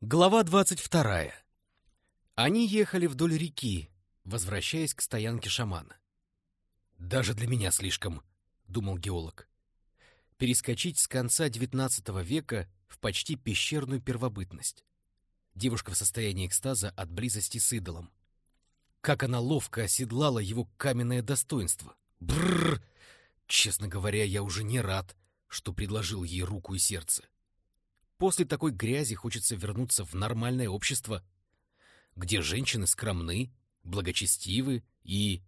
Глава двадцать вторая. Они ехали вдоль реки, возвращаясь к стоянке шамана. «Даже для меня слишком», — думал геолог. Перескочить с конца XIX века в почти пещерную первобытность. Девушка в состоянии экстаза от близости с идолом. Как она ловко оседлала его каменное достоинство. Бррр! Честно говоря, я уже не рад, что предложил ей руку и сердце. После такой грязи хочется вернуться в нормальное общество, где женщины скромны, благочестивы и...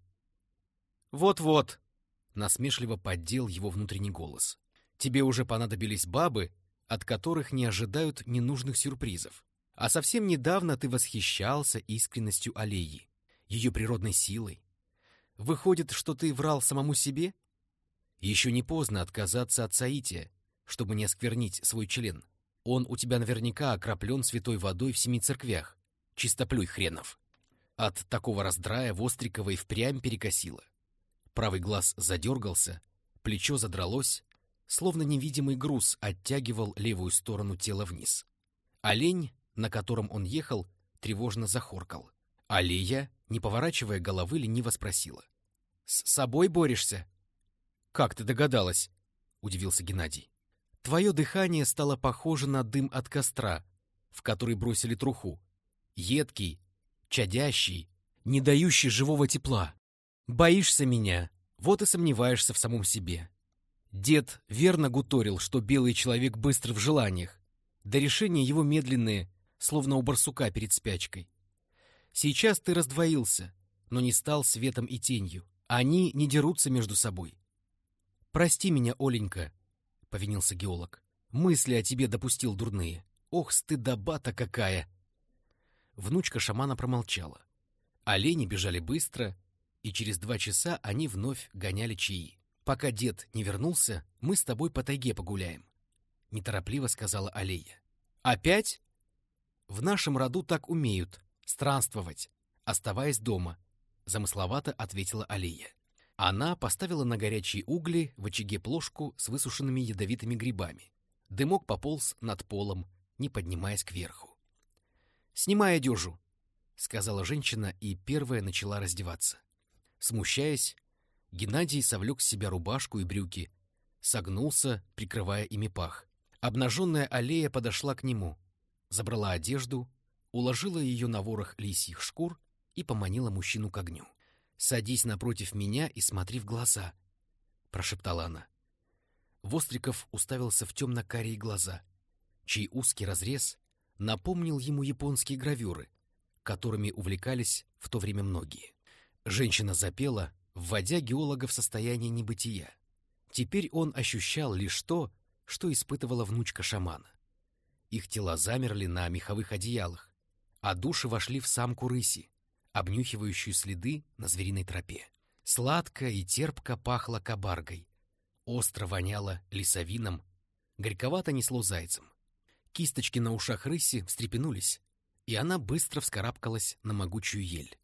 Вот-вот, насмешливо поддел его внутренний голос. Тебе уже понадобились бабы, от которых не ожидают ненужных сюрпризов. А совсем недавно ты восхищался искренностью Алии, ее природной силой. Выходит, что ты врал самому себе? Еще не поздно отказаться от соития, чтобы не осквернить свой член. Он у тебя наверняка окроплен святой водой в семи церквях. Чистоплюй хренов. От такого раздрая Вострикова и впрямь перекосило. Правый глаз задергался, плечо задралось, словно невидимый груз оттягивал левую сторону тела вниз. Олень, на котором он ехал, тревожно захоркал. Алия, не поворачивая головы, лениво спросила. «С собой борешься?» «Как ты догадалась?» — удивился Геннадий. «Твое дыхание стало похоже на дым от костра, в который бросили труху. Едкий, чадящий, не дающий живого тепла. Боишься меня, вот и сомневаешься в самом себе. Дед верно гуторил, что белый человек быстр в желаниях, да решения его медленные, словно у барсука перед спячкой. Сейчас ты раздвоился, но не стал светом и тенью. Они не дерутся между собой. «Прости меня, Оленька», — повинился геолог. «Мысли о тебе допустил дурные. Ох, стыдоба-то какая!» Внучка шамана промолчала. Олени бежали быстро, и через два часа они вновь гоняли чаи. «Пока дед не вернулся, мы с тобой по тайге погуляем», — неторопливо сказала Алея. «Опять?» «В нашем роду так умеют, странствовать, оставаясь дома», — замысловато ответила Алия. Она поставила на горячие угли в очаге плошку с высушенными ядовитыми грибами. Дымок пополз над полом, не поднимаясь кверху. «Снимай одежу», — сказала женщина и первая начала раздеваться. Смущаясь, Геннадий совлек с себя рубашку и брюки, согнулся, прикрывая ими пах. Обнаженная аллея подошла к нему, забрала одежду, уложила ее на ворох лисьих шкур и поманила мужчину к огню. «Садись напротив меня и смотри в глаза», — прошептала она. Востриков уставился в темно-карие глаза, чей узкий разрез напомнил ему японские гравюры, которыми увлекались в то время многие. Женщина запела, вводя геолога в состояние небытия. Теперь он ощущал лишь то, что испытывала внучка шамана. Их тела замерли на меховых одеялах, а души вошли в самку рыси, обнюхивающую следы на звериной тропе. Сладко и терпко пахло кабаргой, остро воняло лесовином, горьковато несло зайцем. Кисточки на ушах рыси встрепенулись, и она быстро вскарабкалась на могучую ель.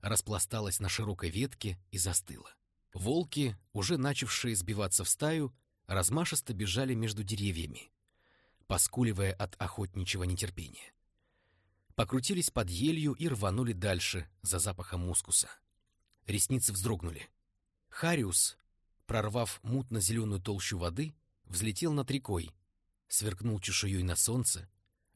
Распласталась на широкой ветке и застыла. Волки, уже начавшие сбиваться в стаю, размашисто бежали между деревьями, поскуливая от охотничьего нетерпения покрутились под елью и рванули дальше, за запахом мускуса. Ресницы вздрогнули. Хариус, прорвав мутно-зеленую толщу воды, взлетел над рекой, сверкнул чешуей на солнце,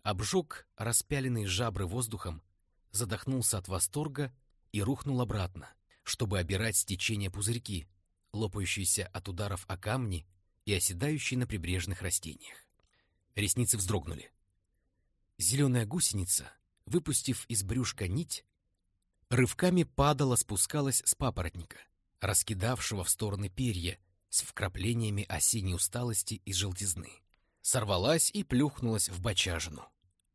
обжег распяленные жабры воздухом, задохнулся от восторга и рухнул обратно, чтобы обирать с течения пузырьки, лопающиеся от ударов о камни и оседающие на прибрежных растениях. Ресницы вздрогнули. Зеленая гусеница выпустив из брюшка нить, рывками падала, спускалась с папоротника, раскидавшего в стороны перья с вкраплениями осенней усталости и желтизны. Сорвалась и плюхнулась в бочажину.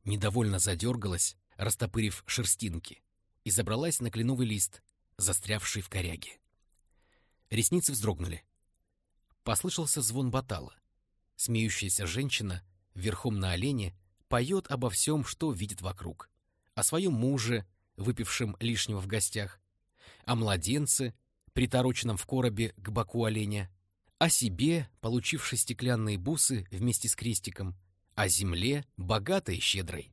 Недовольно задергалась, растопырив шерстинки, и забралась на кленовый лист, застрявший в коряге. Ресницы вздрогнули. Послышался звон батала. Смеющаяся женщина, верхом на олене, поет обо всем, что видит вокруг о своем муже, выпившем лишнего в гостях, о младенце, притороченном в коробе к боку оленя, о себе, получившей стеклянные бусы вместе с крестиком, о земле, богатой и щедрой.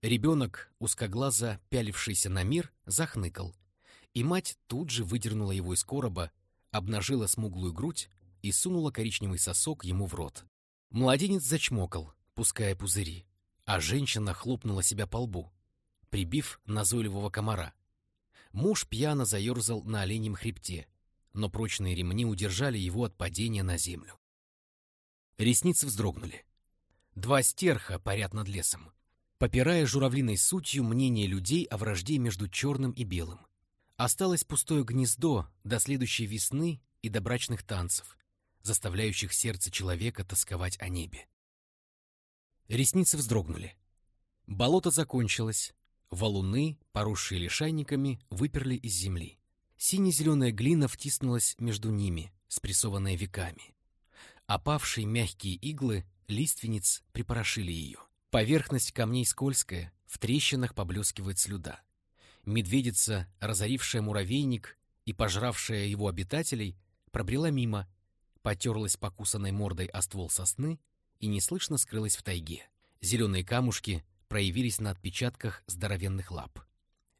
Ребенок, узкоглазо пялившийся на мир, захныкал, и мать тут же выдернула его из короба, обнажила смуглую грудь и сунула коричневый сосок ему в рот. Младенец зачмокал, пуская пузыри, а женщина хлопнула себя по лбу, прибив назойливого комара. Муж пьяно заерзал на оленьем хребте, но прочные ремни удержали его от падения на землю. Ресницы вздрогнули. Два стерха парят над лесом, попирая журавлиной сутью мнение людей о вражде между черным и белым. Осталось пустое гнездо до следующей весны и до брачных танцев, заставляющих сердце человека тосковать о небе. Ресницы вздрогнули. Болото закончилось, валуны, поросшие лишайниками, выперли из земли. Сине-зеленая глина втиснулась между ними, спрессованная веками. Опавшие мягкие иглы лиственниц припорошили ее. Поверхность камней скользкая, в трещинах поблескивает слюда. Медведица, разорившая муравейник и пожравшая его обитателей, пробрела мимо, потерлась покусанной мордой о ствол сосны и неслышно скрылась в тайге. Зеленые камушки проявились на отпечатках здоровенных лап.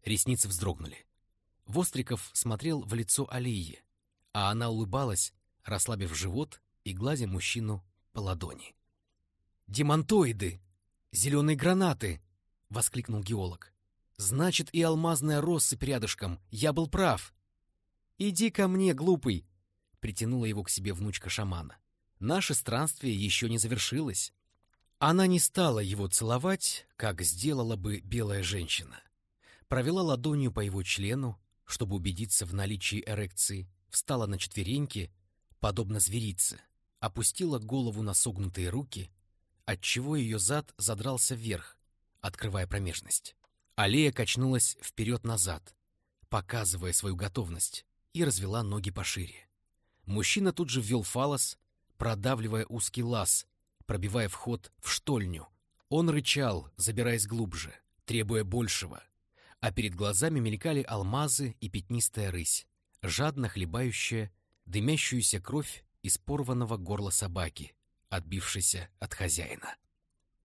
Ресницы вздрогнули. Востриков смотрел в лицо Алии, а она улыбалась, расслабив живот и гладя мужчину по ладони. «Демонтоиды! Зеленые гранаты!» — воскликнул геолог. «Значит, и алмазная россыпь рядышком. Я был прав!» «Иди ко мне, глупый!» — притянула его к себе внучка шамана. «Наше странствие еще не завершилось». Она не стала его целовать, как сделала бы белая женщина. Провела ладонью по его члену, чтобы убедиться в наличии эрекции, встала на четвереньки, подобно зверице, опустила голову на согнутые руки, отчего ее зад задрался вверх, открывая промежность. Аллея качнулась вперед-назад, показывая свою готовность, и развела ноги пошире. Мужчина тут же ввел фалос, продавливая узкий лаз, пробивая вход в штольню. Он рычал, забираясь глубже, требуя большего — а перед глазами мелькали алмазы и пятнистая рысь, жадно хлебающая дымящуюся кровь из порванного горла собаки, отбившейся от хозяина.